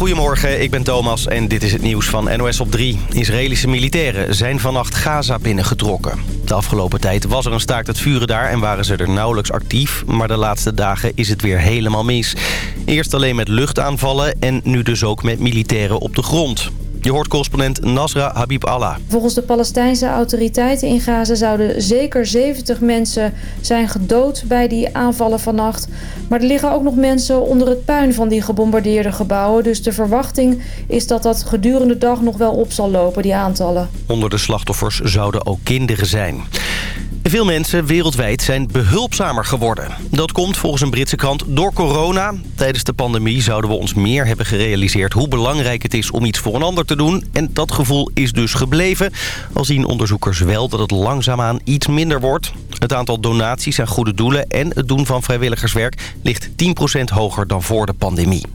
Goedemorgen, ik ben Thomas en dit is het nieuws van NOS op 3. Israëlische militairen zijn vannacht Gaza binnengetrokken. De afgelopen tijd was er een staakt het vuren daar en waren ze er nauwelijks actief. Maar de laatste dagen is het weer helemaal mis. Eerst alleen met luchtaanvallen en nu dus ook met militairen op de grond. Je hoort correspondent Nasra Habib Allah. Volgens de Palestijnse autoriteiten in Gaza zouden zeker 70 mensen zijn gedood bij die aanvallen vannacht. Maar er liggen ook nog mensen onder het puin van die gebombardeerde gebouwen. Dus de verwachting is dat dat gedurende de dag nog wel op zal lopen, die aantallen. Onder de slachtoffers zouden ook kinderen zijn. Veel mensen wereldwijd zijn behulpzamer geworden. Dat komt volgens een Britse krant door corona. Tijdens de pandemie zouden we ons meer hebben gerealiseerd... hoe belangrijk het is om iets voor een ander te doen. En dat gevoel is dus gebleven. Al zien onderzoekers wel dat het langzaamaan iets minder wordt. Het aantal donaties aan goede doelen en het doen van vrijwilligerswerk... ligt 10% hoger dan voor de pandemie.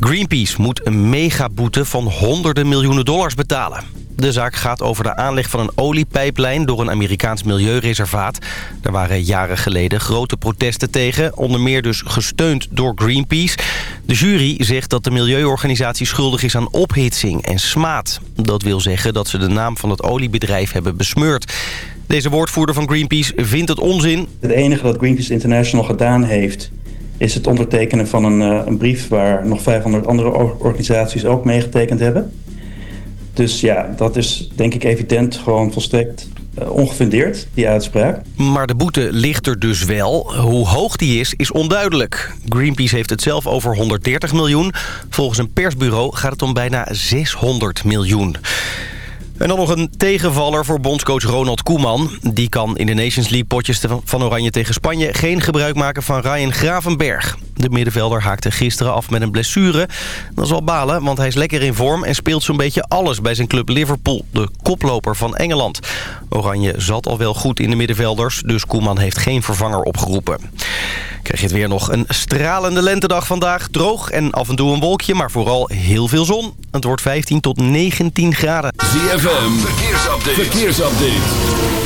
Greenpeace moet een megaboete van honderden miljoenen dollars betalen. De zaak gaat over de aanleg van een oliepijplijn door een Amerikaans milieureservaat. Er waren jaren geleden grote protesten tegen, onder meer dus gesteund door Greenpeace. De jury zegt dat de milieuorganisatie schuldig is aan ophitsing en smaad. Dat wil zeggen dat ze de naam van het oliebedrijf hebben besmeurd. Deze woordvoerder van Greenpeace vindt het onzin. Het enige dat Greenpeace International gedaan heeft is het ondertekenen van een, eh, een brief waar nog 500 andere organisaties ook meegetekend hebben. Dus ja, dat is denk ik evident gewoon volstrekt uh, ongefundeerd, die uitspraak. Maar de boete ligt er dus wel. Hoe hoog die is, is onduidelijk. Greenpeace heeft het zelf over 130 miljoen. Volgens een persbureau gaat het om bijna 600 miljoen. En dan nog een tegenvaller voor bondscoach Ronald Koeman. Die kan in de Nations League potjes van Oranje tegen Spanje... geen gebruik maken van Ryan Gravenberg. De middenvelder haakte gisteren af met een blessure. Dat is wel balen, want hij is lekker in vorm... en speelt zo'n beetje alles bij zijn club Liverpool, de koploper van Engeland. Oranje zat al wel goed in de middenvelders... dus Koeman heeft geen vervanger opgeroepen. Krijg je het weer nog een stralende lentedag vandaag. Droog en af en toe een wolkje, maar vooral heel veel zon. Het wordt 15 tot 19 graden. ZFM, verkeersupdate. verkeersupdate.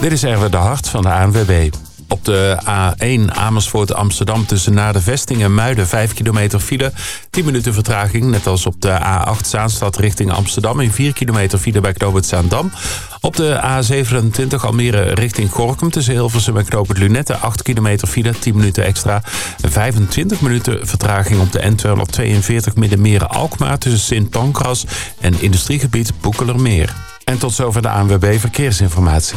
Dit is Erwin de Hart van de ANWB. Op de A1 Amersfoort Amsterdam tussen naar de vesting en Muiden 5 kilometer file. 10 minuten vertraging, net als op de A8 Zaanstad richting Amsterdam. In 4 kilometer file bij Knoopend Zaandam. Op de A27 Almere richting Gorkum tussen Hilversum en Knoopend Lunette. 8 kilometer file, 10 minuten extra. 25 minuten vertraging op de N242 Middenmeren Alkmaar tussen Sint Pancras en industriegebied Boekelermeer. En tot zover de ANWB Verkeersinformatie.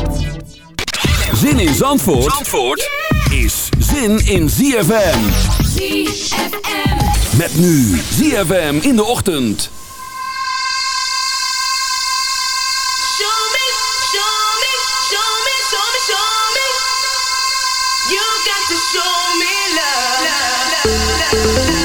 Zin in Zandvoort, Zandvoort is zin in ZFM. ZFM. Met nu ZFM in de ochtend. Show me, show me, show me, show me, show me. You got to show me love. love, love, love,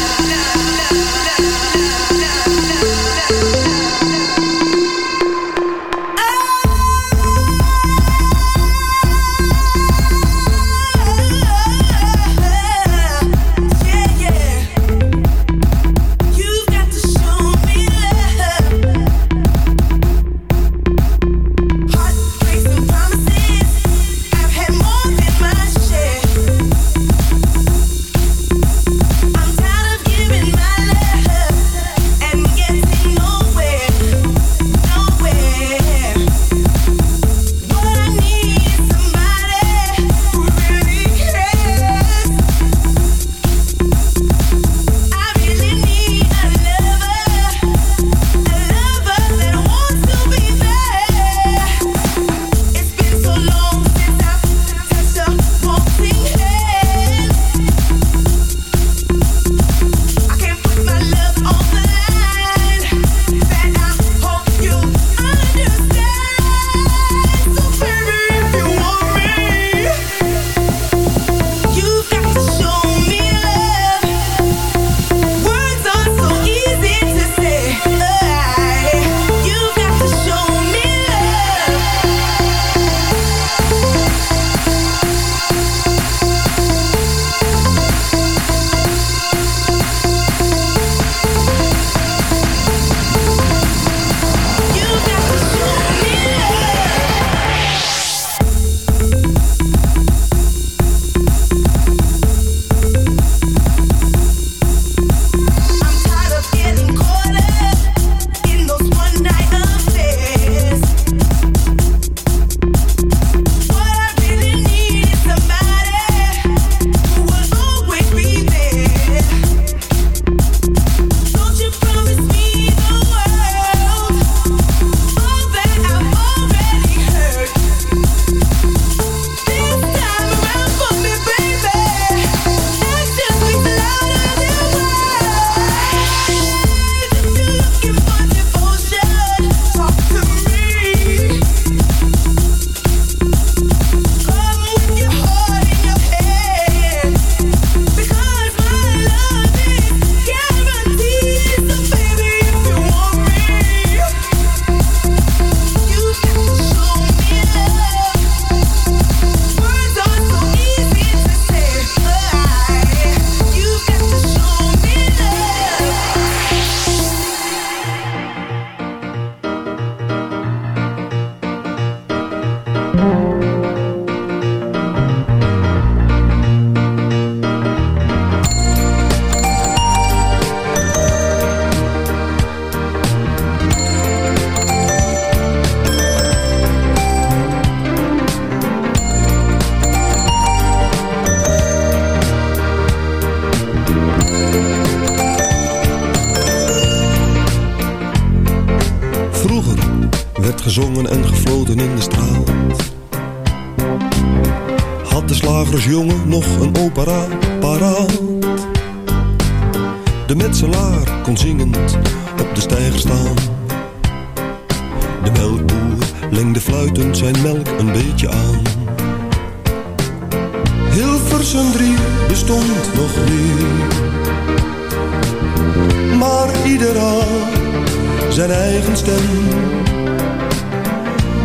zijn eigen stem.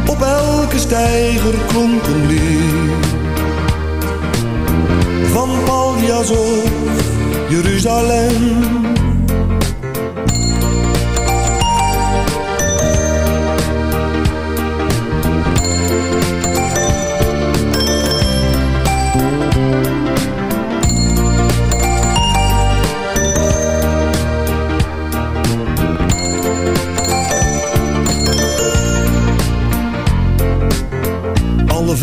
Op elke stijger klonk een lied Van Paljas of Jeruzalem.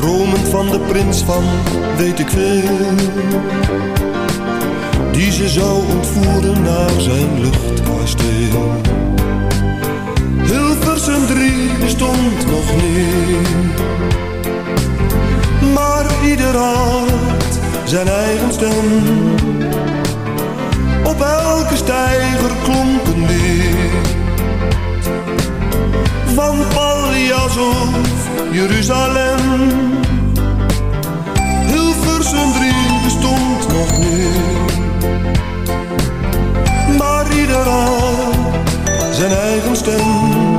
dromen van de prins van weet ik veel. Die ze zou ontvoeren naar zijn luchtkasteel. Hilversum drie bestond nog niet. Maar ieder had zijn eigen stem. Op elke stijger klonk een weer Van Pallias of Jeruzalem. Hilversum 3 bestond nog niet, maar ieder zijn eigen stem.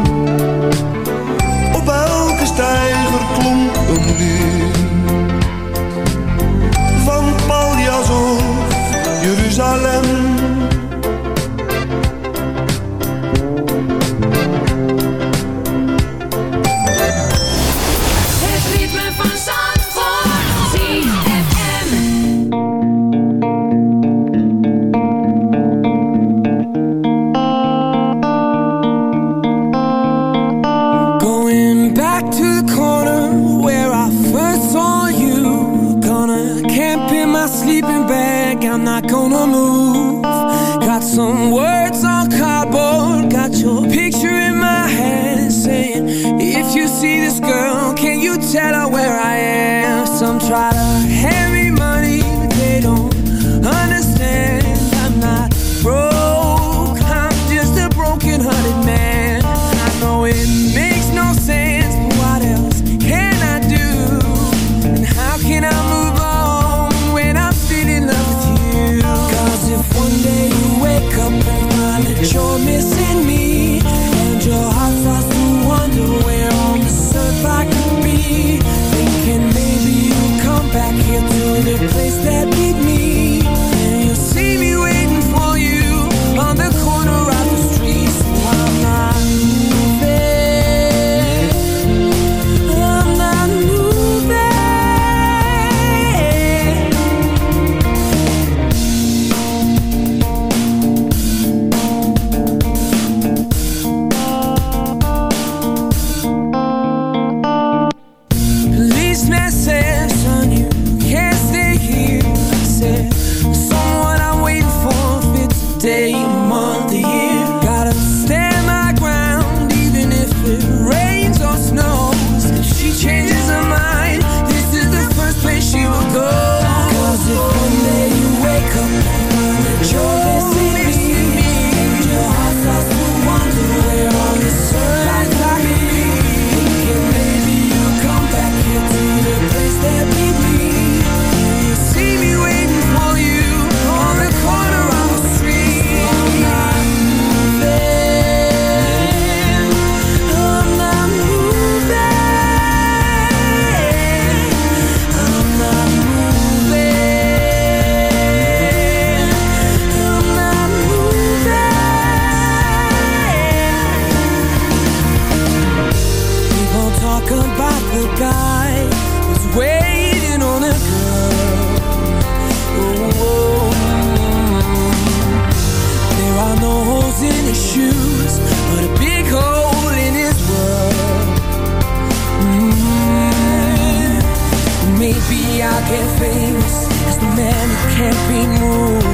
I'll get famous as the man who can't be moved.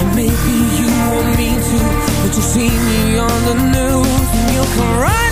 And maybe you want me to, but you'll see me on the news and you'll come right.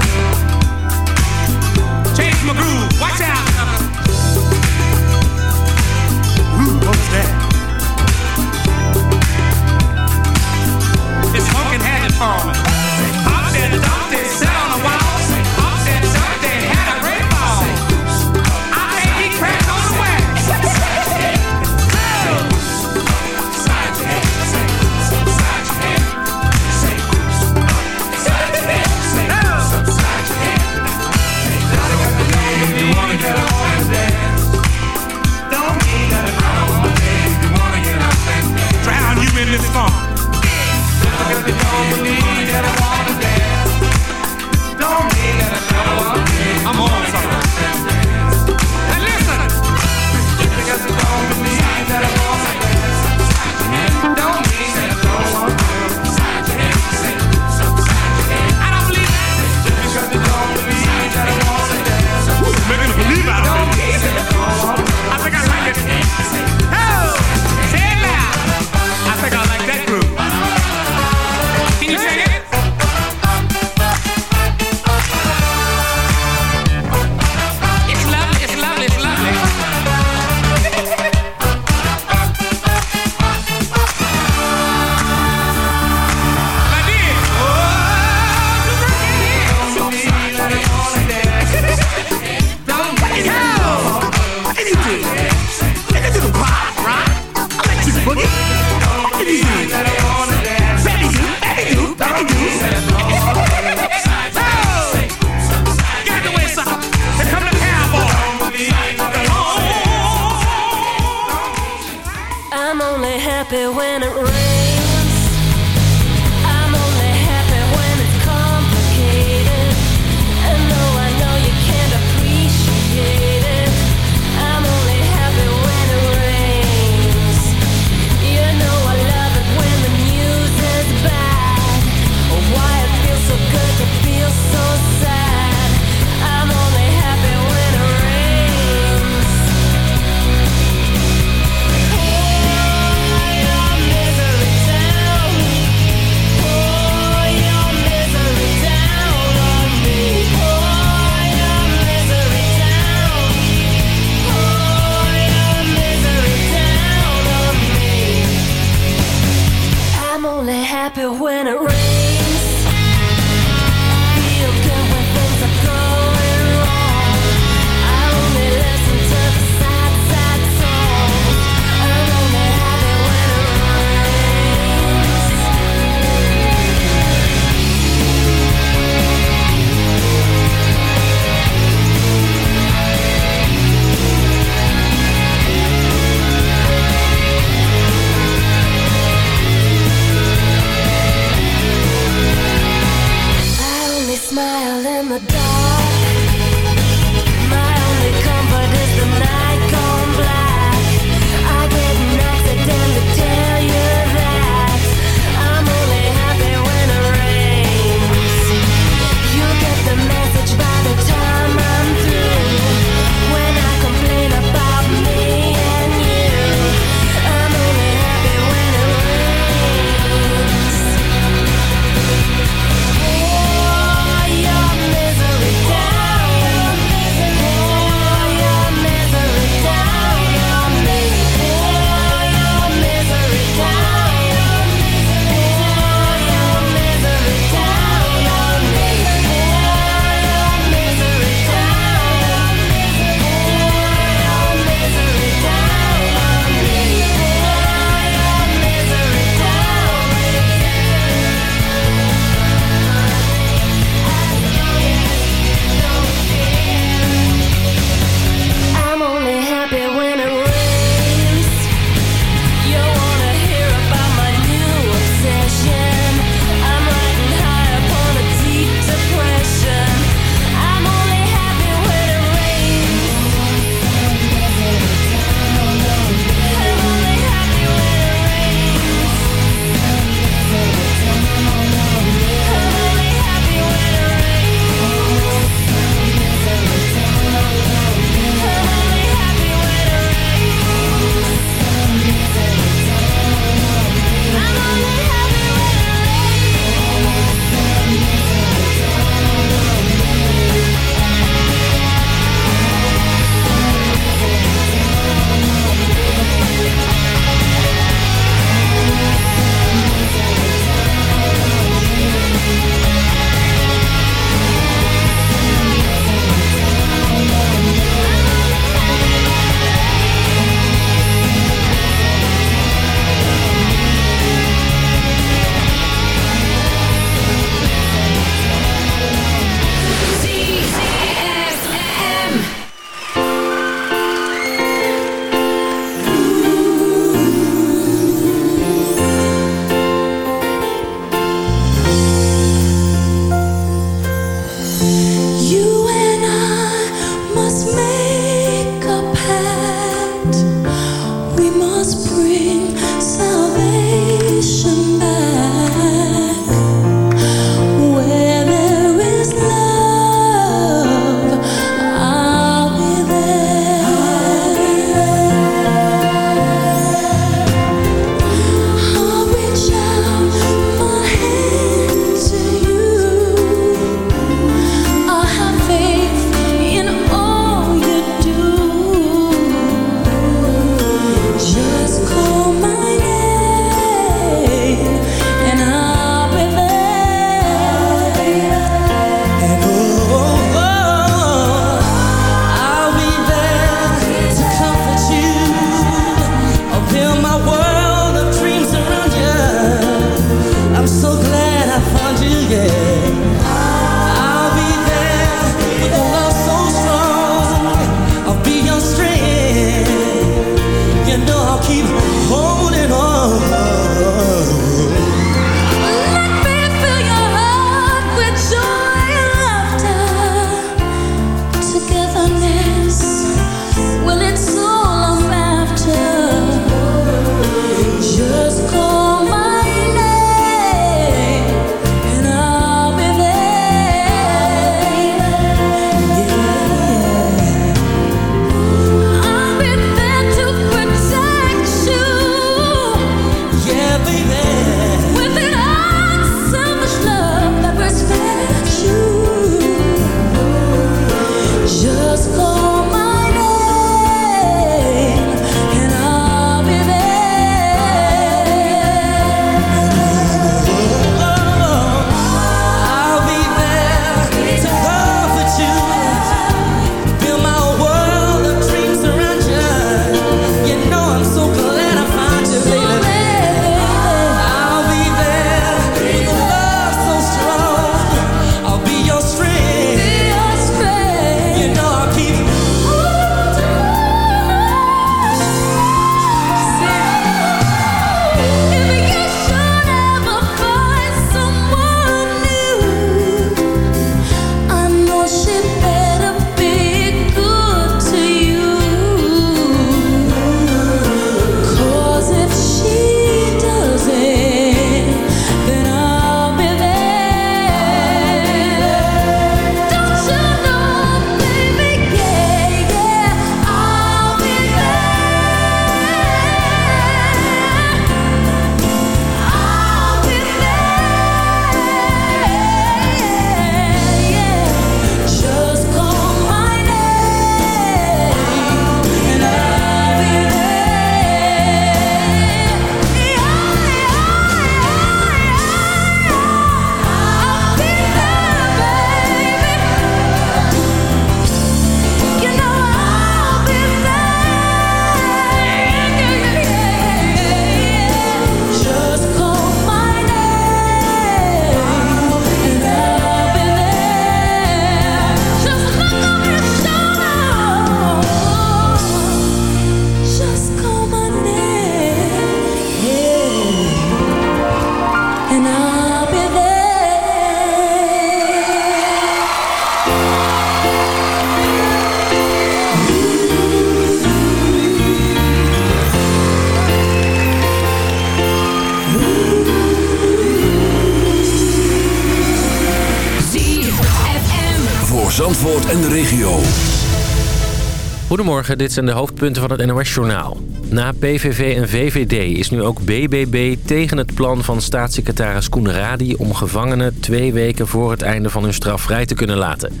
Dit zijn de hoofdpunten van het NOS-journaal. Na PVV en VVD is nu ook BBB tegen het plan van staatssecretaris Koenradi... om gevangenen twee weken voor het einde van hun straf vrij te kunnen laten.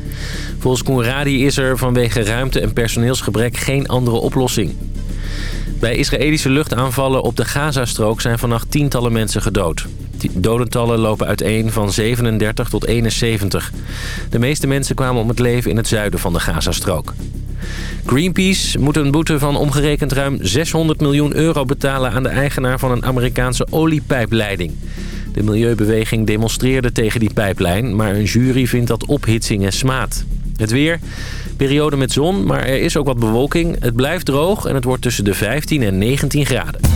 Volgens Koenradi is er vanwege ruimte- en personeelsgebrek geen andere oplossing. Bij Israëlische luchtaanvallen op de Gazastrook zijn vannacht tientallen mensen gedood. Dodentallen lopen uiteen van 37 tot 71. De meeste mensen kwamen om het leven in het zuiden van de Gazastrook. Greenpeace moet een boete van omgerekend ruim 600 miljoen euro betalen... aan de eigenaar van een Amerikaanse oliepijpleiding. De milieubeweging demonstreerde tegen die pijplijn... maar een jury vindt dat ophitsing en smaad. Het weer, periode met zon, maar er is ook wat bewolking. Het blijft droog en het wordt tussen de 15 en 19 graden.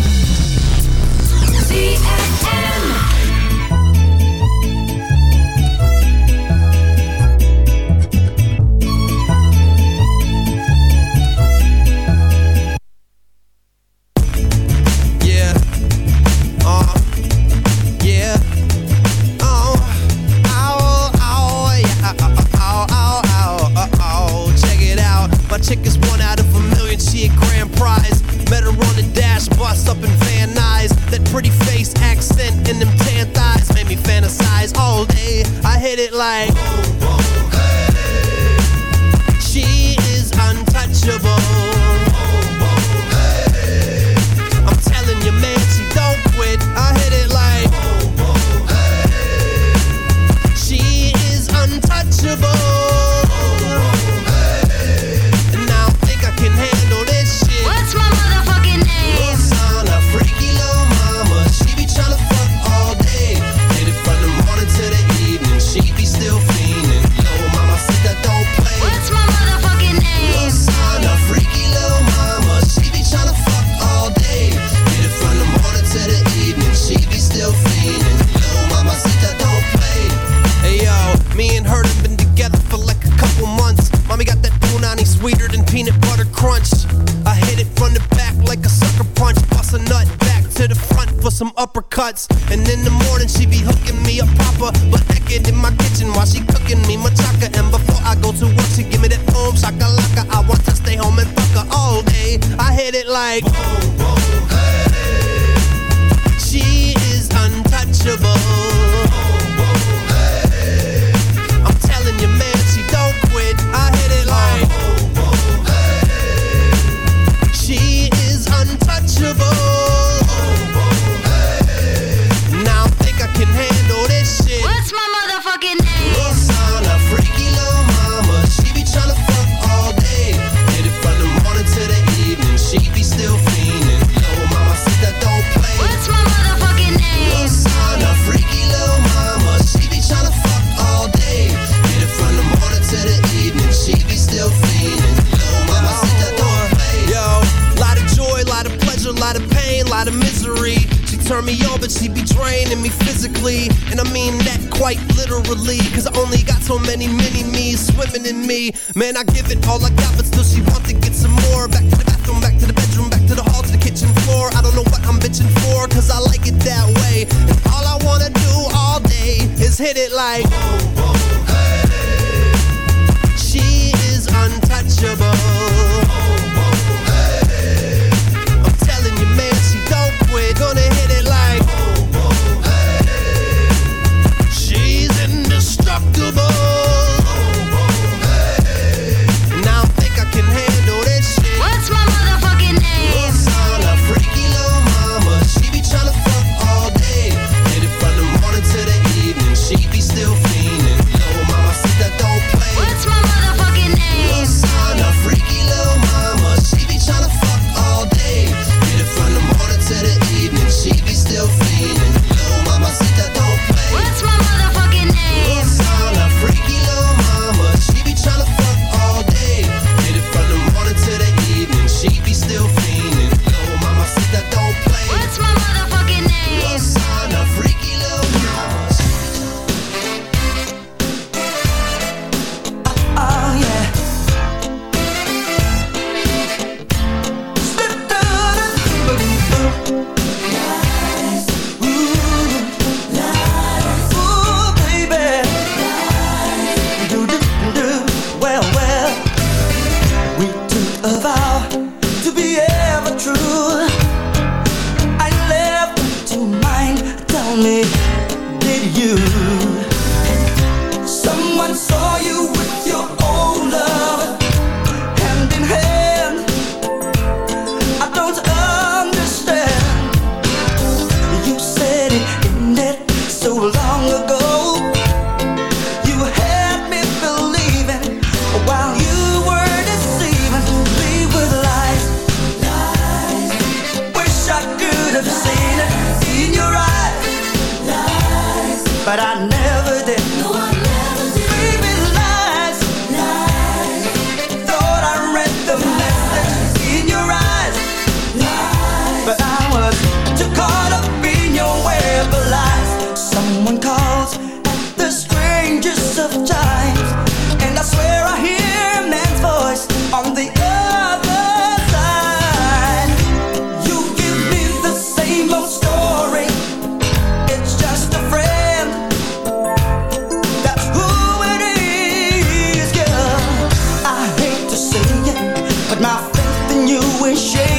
my faith in you is shaking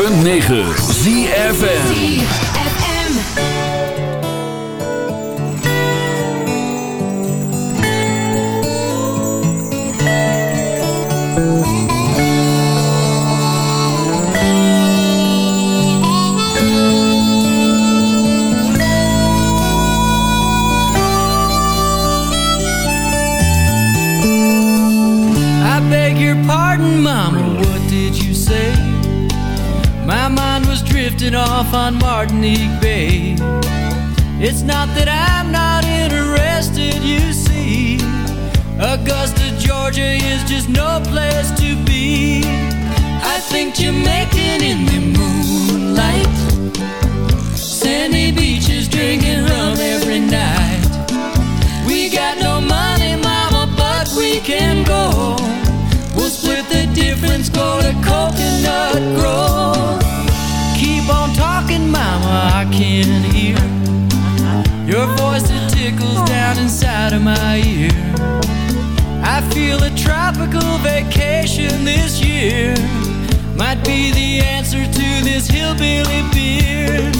.9 She's drinking rum every night. We got no money, mama, but we can go. We'll split the difference, go to Coconut Grove. Keep on talking, mama, I can hear. Your voice, it tickles down inside of my ear. I feel a tropical vacation this year might be the answer to this hillbilly beard.